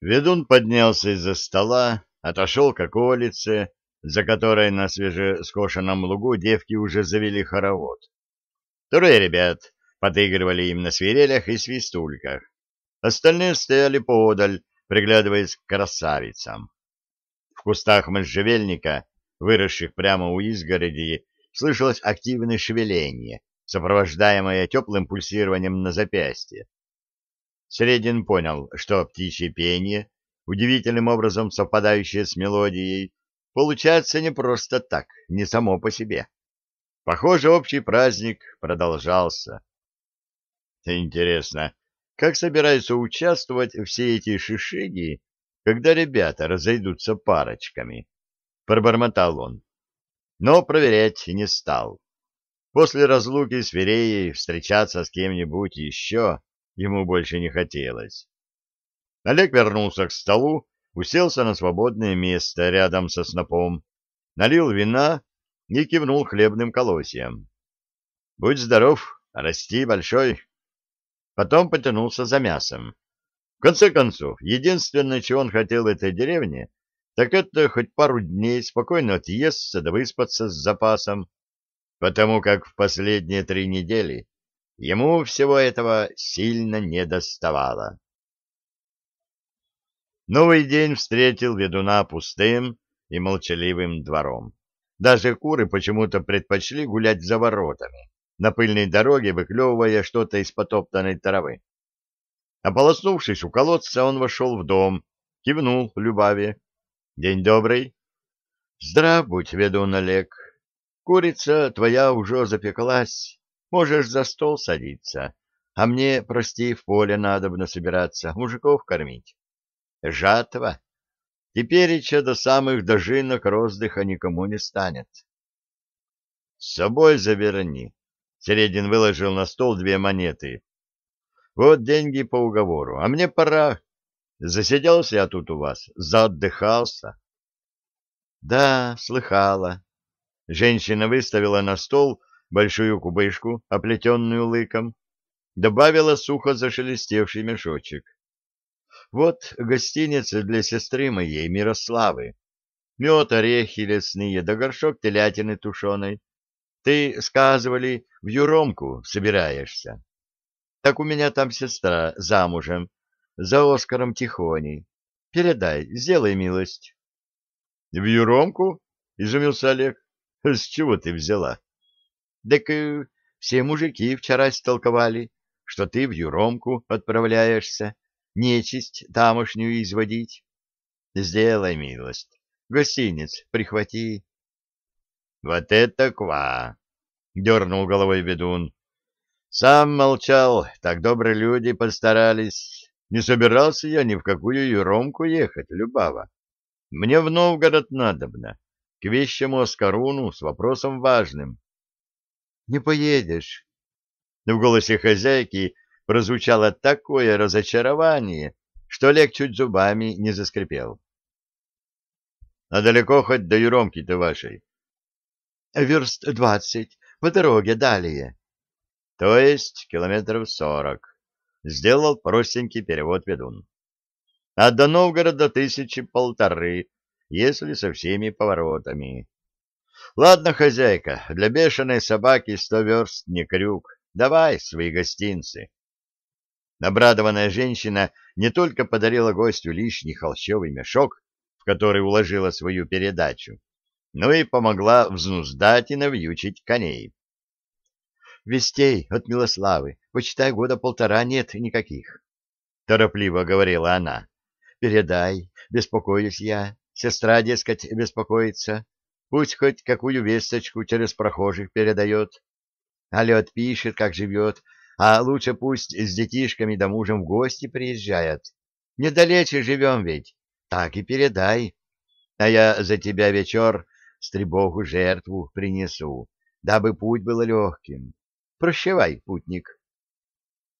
Ведун поднялся из-за стола, отошел к околице, за которой на свежескошенном лугу девки уже завели хоровод. Трое ребят подыгрывали им на свирелях и свистульках. Остальные стояли поодаль, приглядываясь к красавицам. В кустах можжевельника, выросших прямо у изгороди, слышалось активное шевеление, сопровождаемое теплым пульсированием на запястье. Средин понял, что птичье пение, удивительным образом совпадающее с мелодией, получается не просто так, не само по себе. Похоже, общий праздник продолжался. Интересно, как собираются участвовать все эти шишиги, когда ребята разойдутся парочками? Пробормотал он. Но проверять не стал. После разлуки с Вереей встречаться с кем-нибудь еще ему больше не хотелось. Олег вернулся к столу, уселся на свободное место рядом со снопом, налил вина и кивнул хлебным колосьям. — Будь здоров, расти большой. Потом потянулся за мясом. В конце концов, единственное, чего он хотел в этой деревне, так это хоть пару дней спокойно отъесться да выспаться с запасом, потому как в последние три недели Ему всего этого сильно не доставало. Новый день встретил ведуна пустым и молчаливым двором. Даже куры почему-то предпочли гулять за воротами, на пыльной дороге выклевывая что-то из потоптанной травы. Ополоснувшись у колодца, он вошел в дом, кивнул Любаве. — День добрый. — Здрав будь, ведун Олег. Курица твоя уже запеклась. Можешь за стол садиться, а мне, прости, в поле надобно собираться, мужиков кормить. Жатва. Теперь еще до самых дожинок роздыха никому не станет. С собой заверни. Середин выложил на стол две монеты. Вот деньги по уговору, а мне пора. Засиделся я тут у вас, заотдыхался. Да, слыхала. Женщина выставила на стол большую кубышку, оплетенную лыком, добавила сухо зашелестевший мешочек. Вот гостиница для сестры моей, Мирославы. Мед, орехи лесные, да горшок телятины тушеной. Ты, сказывали, в Юромку собираешься. Так у меня там сестра замужем, за Оскаром Тихоней. Передай, сделай милость. — В Юромку? — изумился Олег. — С чего ты взяла? Так э, все мужики вчера столковали, что ты в Юромку отправляешься, нечисть тамошнюю изводить. Сделай милость, гостиниц прихвати. — Вот это ква! — дернул головой ведун. — Сам молчал, так добрые люди постарались. Не собирался я ни в какую Юромку ехать, Любава. Мне в Новгород надобно, к вещему Оскаруну с вопросом важным не поедешь. В голосе хозяйки прозвучало такое разочарование, что Олег чуть зубами не заскрипел. — А далеко хоть до Юромки-то вашей? — Верст двадцать, по дороге далее. — То есть километров сорок. Сделал простенький перевод ведун. — А до Новгорода тысячи полторы, если со всеми поворотами. Ладно, хозяйка, для бешеной собаки сто верст не крюк. Давай свои гостинцы. Обрадованная женщина не только подарила гостю лишний холщовый мешок, в который уложила свою передачу, но и помогла взнуздать и навьючить коней. «Вестей от Милославы, почитай, года полтора нет никаких», — торопливо говорила она. «Передай, беспокоюсь я, сестра, дескать, беспокоится. Пусть хоть какую весточку через прохожих передает. А лед пишет, как живет, а лучше пусть с детишками да мужем в гости приезжает. Недалече живем ведь, так и передай. А я за тебя вечер стребогу жертву принесу, дабы путь был легким. Прощавай, путник.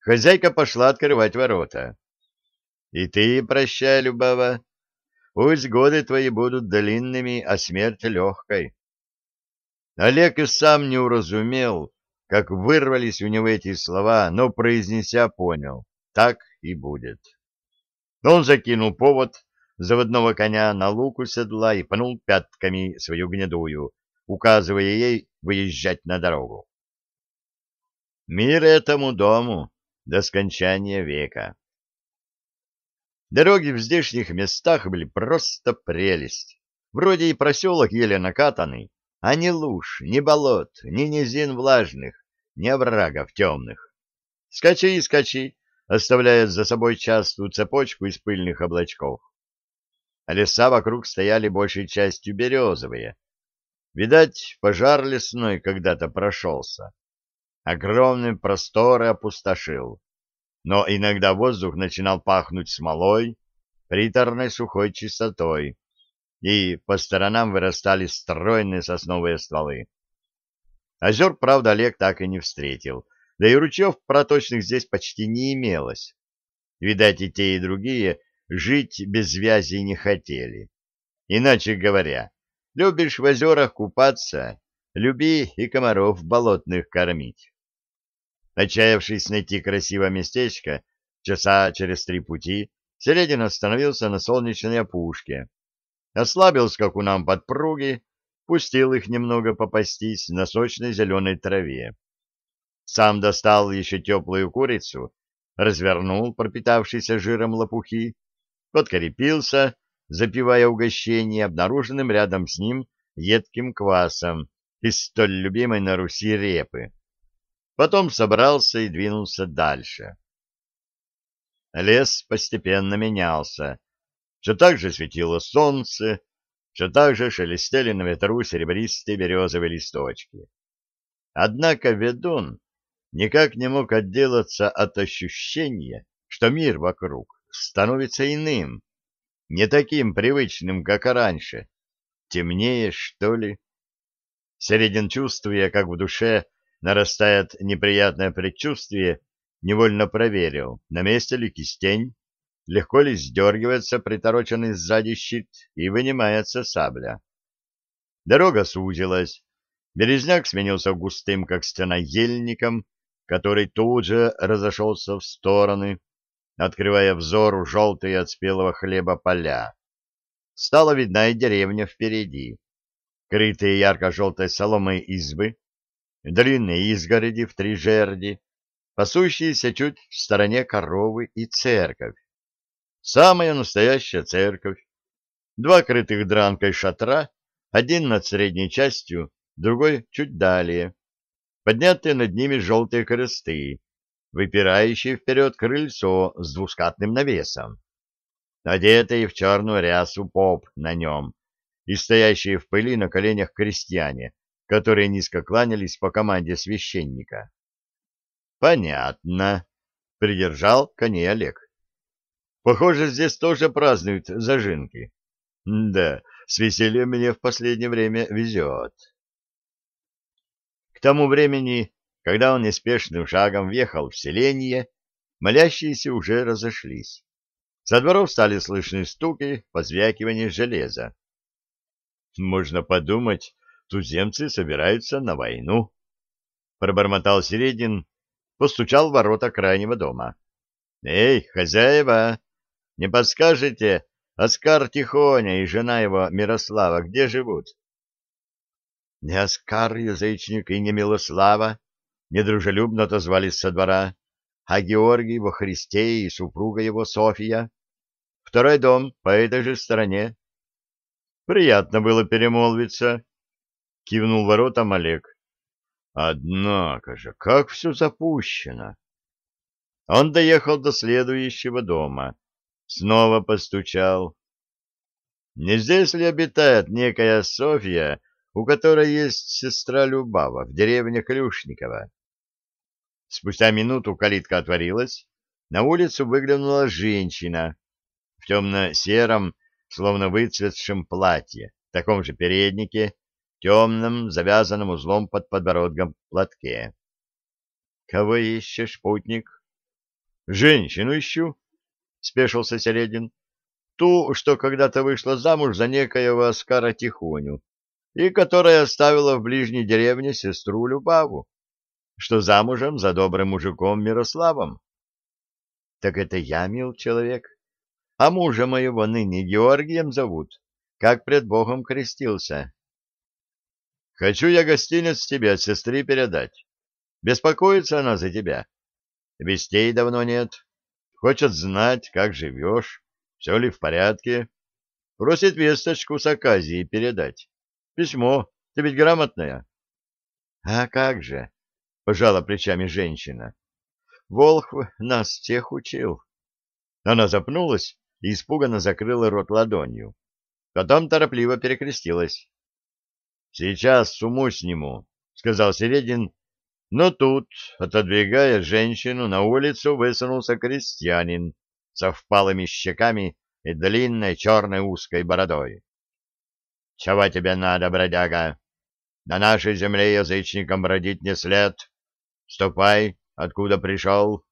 Хозяйка пошла открывать ворота. — И ты прощай, Любава, Пусть годы твои будут длинными, а смерть легкой. Олег и сам не уразумел, как вырвались у него эти слова, но, произнеся, понял, так и будет. Он закинул повод заводного коня на луку седла и пнул пятками свою гнедую, указывая ей выезжать на дорогу. Мир этому дому до скончания века. Дороги в здешних местах были просто прелесть. Вроде и проселок еле накатанный, а ни луж, ни болот, ни низин влажных, ни оврагов темных. Скачи и скачи, оставляя за собой частую цепочку из пыльных облачков. Леса вокруг стояли большей частью березовые. Видать, пожар лесной когда-то прошелся. Огромные просторы опустошил. Но иногда воздух начинал пахнуть смолой, приторной сухой чистотой, и по сторонам вырастали стройные сосновые стволы. Озер, правда, Олег так и не встретил, да и ручьев проточных здесь почти не имелось. Видать, и те, и другие жить без связи не хотели. Иначе говоря, любишь в озерах купаться, люби и комаров болотных кормить. Отчаявшись найти красивое местечко, часа через три пути, Середин остановился на солнечной опушке ослабил скакунам подпруги, пустил их немного попастись на сочной зеленой траве. Сам достал еще теплую курицу, развернул пропитавшийся жиром лопухи, подкрепился, запивая угощение обнаруженным рядом с ним едким квасом из столь любимой на Руси репы. Потом собрался и двинулся дальше. Лес постепенно менялся, все так же светило солнце, все так же шелестели на ветру серебристые березовые листочки. Однако ведун никак не мог отделаться от ощущения, что мир вокруг становится иным, не таким привычным, как раньше, темнее, что ли. Середин, чувствуя, как в душе нарастает неприятное предчувствие, невольно проверил, на месте ли кистень, легко ли сдергивается притороченный сзади щит и вынимается сабля. Дорога сузилась. Березняк сменился густым, как стена, ельником, который тут же разошелся в стороны, открывая взору желтые от спелого хлеба поля. Стала видна и деревня впереди. Крытые ярко-желтой соломой избы, длинные изгороди в три жерди, пасущиеся чуть в стороне коровы и церковь. Самая настоящая церковь. Два крытых дранкой шатра, один над средней частью, другой чуть далее. Поднятые над ними желтые кресты, выпирающие вперед крыльцо с двускатным навесом. Одетые в черную рясу поп на нем и стоящие в пыли на коленях крестьяне, которые низко кланялись по команде священника. «Понятно», — придержал коней Олег. Похоже, здесь тоже празднуют зажинки. Да, с весельем мне в последнее время везет. К тому времени, когда он неспешным шагом въехал в селение, молящиеся уже разошлись. Со дворов стали слышны стуки, позвякивание железа. Можно подумать, туземцы собираются на войну. Пробормотал Середин, постучал в ворота крайнего дома. — Эй, хозяева, не подскажете, Оскар Тихоня и жена его Мирослава где живут? — Не Оскар, язычник, и не Милослава, — недружелюбно отозвались со двора, а Георгий во Христе и супруга его София. Второй дом по этой же стороне. Приятно было перемолвиться, — кивнул воротом Олег. Однако же, как все запущено! Он доехал до следующего дома снова постучал. Не здесь ли обитает некая Софья, у которой есть сестра Любава в деревне Клюшникова? Спустя минуту калитка отворилась, на улицу выглянула женщина в темно-сером, словно выцветшем платье, таком же переднике, темном, завязанном узлом под подбородком платке. — Кого ищешь, путник? — Женщину ищу, — спешился Середин. — Ту, что когда-то вышла замуж за некоего Оскара Тихоню, и которая оставила в ближней деревне сестру Любаву, что замужем за добрым мужиком Мирославом. — Так это я, мил человек? А мужа моего ныне Георгием зовут, как пред Богом крестился. Хочу я гостиниц тебе от сестры передать. Беспокоится она за тебя. Вестей давно нет. Хочет знать, как живешь, все ли в порядке. Просит весточку с Аказии передать. Письмо. Ты ведь грамотная? — А как же? — пожала плечами женщина. — Волх нас всех учил. Она запнулась и испуганно закрыла рот ладонью. Потом торопливо перекрестилась. — Сейчас суму сниму, — сказал Середин, но тут, отодвигая женщину, на улицу высунулся крестьянин со впалыми щеками и длинной черной узкой бородой. — Чего тебе надо, бродяга? На нашей земле язычникам бродить не след. Ступай, откуда пришел.